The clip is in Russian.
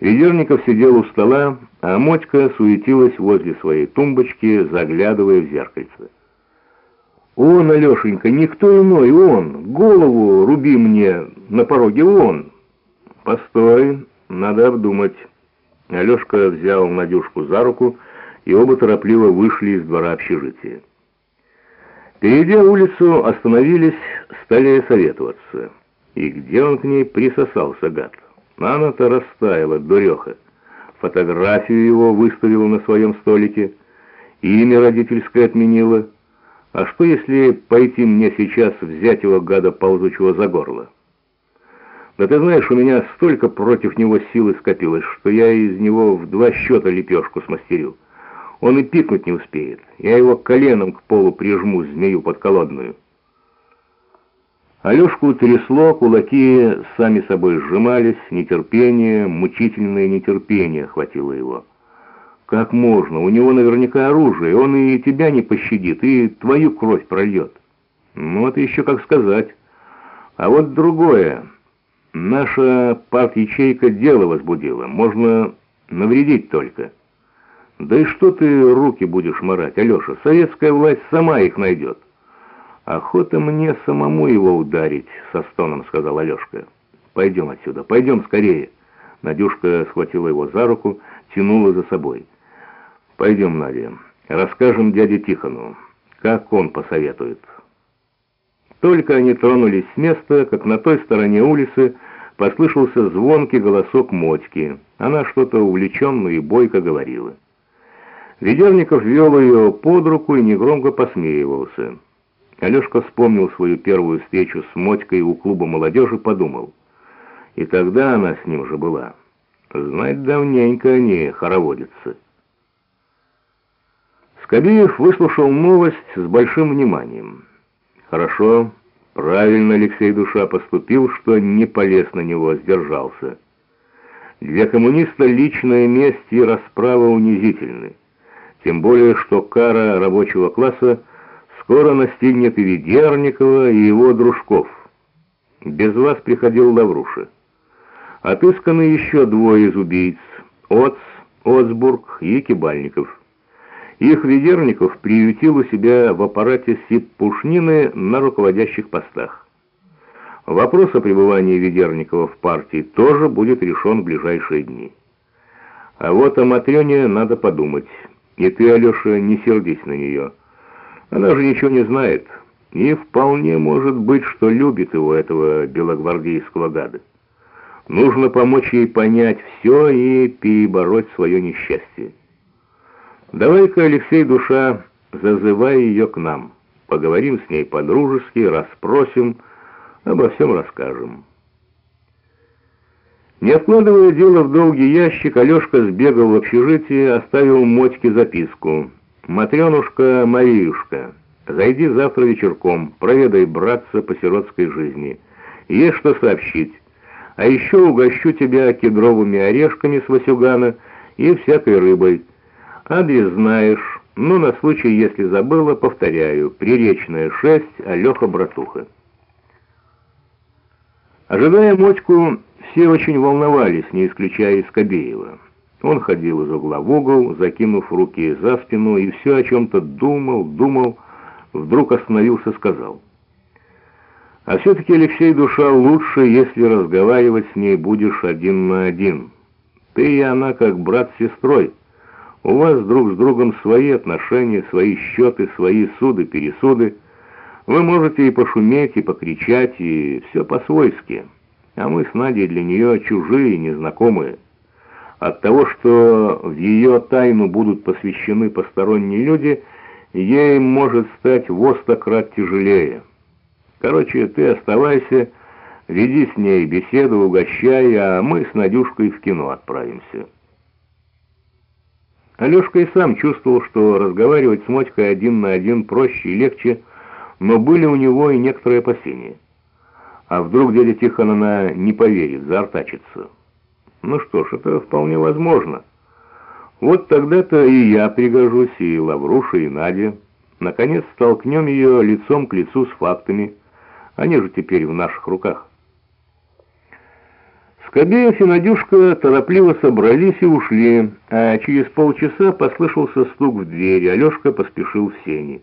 Ведерников сидел у стола, а Мотька суетилась возле своей тумбочки, заглядывая в зеркальце. «Он, Алешенька, никто иной, он! Голову руби мне на пороге, он!» «Постой, надо обдумать». Алешка взял Надюшку за руку, и оба торопливо вышли из двора общежития. Перейдя улицу, остановились, стали советоваться. И где он к ней присосался, гад? Она-то растаяла, дуреха. Фотографию его выставила на своем столике, имя родительское отменила. А что, если пойти мне сейчас взять его, гада ползучего, за горло? Да ты знаешь, у меня столько против него силы скопилось, что я из него в два счета лепешку смастерю. Он и пикнуть не успеет. Я его коленом к полу прижму, змею подколодную. Алешку трясло, кулаки сами собой сжимались, нетерпение, мучительное нетерпение охватило его. Как можно? У него наверняка оружие, он и тебя не пощадит, и твою кровь прольет. Ну, это еще как сказать. А вот другое. Наша парт-ячейка дело возбудила, можно навредить только. Да и что ты руки будешь морать, Алеша? Советская власть сама их найдет. «Охота мне самому его ударить», — со стоном сказал Алешка. «Пойдем отсюда, пойдем скорее». Надюшка схватила его за руку, тянула за собой. «Пойдем, Надя, расскажем дяде Тихону, как он посоветует». Только они тронулись с места, как на той стороне улицы послышался звонкий голосок Мотьки. Она что-то увлеченно и бойко говорила. Ведерников вел ее под руку и негромко посмеивался. Алешка вспомнил свою первую встречу с Мотькой у клуба молодежи, подумал. И тогда она с ним же была. Знать давненько они хороводятся. Скобеев выслушал новость с большим вниманием. Хорошо, правильно Алексей Душа поступил, что не полез на него, сдержался. Для коммуниста личная месть и расправа унизительны. Тем более, что кара рабочего класса Скоро настигнет и Ведерникова, и его дружков. Без вас приходил Лавруша. Отысканы еще двое из убийц — Оц, Оцбург и Кибальников. Их Ведерников приютил у себя в аппарате СИП-Пушнины на руководящих постах. Вопрос о пребывании Ведерникова в партии тоже будет решен в ближайшие дни. А вот о Матрёне надо подумать. И ты, Алеша, не сердись на нее. Она же ничего не знает, и вполне может быть, что любит его, этого белогвардейского гада. Нужно помочь ей понять все и перебороть свое несчастье. Давай-ка, Алексей, душа, зазывай ее к нам. Поговорим с ней по-дружески, расспросим, обо всем расскажем. Не откладывая дело в долгий ящик, Алешка сбегал в общежитие, оставил Мотьке записку. «Матренушка Мариюшка, зайди завтра вечерком, проведай братца по сиротской жизни. Есть что сообщить. А еще угощу тебя кедровыми орешками с Васюгана и всякой рыбой. Адрес знаешь, но на случай, если забыла, повторяю. Приречная 6, Алеха-братуха». Ожидая Мотьку, все очень волновались, не исключая Искобеева. Он ходил из угла в угол, закинув руки за спину, и все о чем-то думал, думал, вдруг остановился, сказал. «А все-таки, Алексей, душа, лучше, если разговаривать с ней будешь один на один. Ты и она как брат с сестрой. У вас друг с другом свои отношения, свои счеты, свои суды-пересуды. Вы можете и пошуметь, и покричать, и все по-свойски. А мы с Надей для нее чужие, незнакомые». От того, что в ее тайну будут посвящены посторонние люди, ей может стать в остократ тяжелее. Короче, ты оставайся, веди с ней беседу, угощай, а мы с Надюшкой в кино отправимся. Алешка и сам чувствовал, что разговаривать с Мотькой один на один проще и легче, но были у него и некоторые опасения. А вдруг дядя Тихон она не поверит, заортачится. Ну что ж, это вполне возможно. Вот тогда-то и я пригожусь, и Лавруша, и Надя. Наконец столкнем ее лицом к лицу с фактами. Они же теперь в наших руках. Скобеев и Надюшка торопливо собрались и ушли, а через полчаса послышался стук в двери. Алешка поспешил в сени.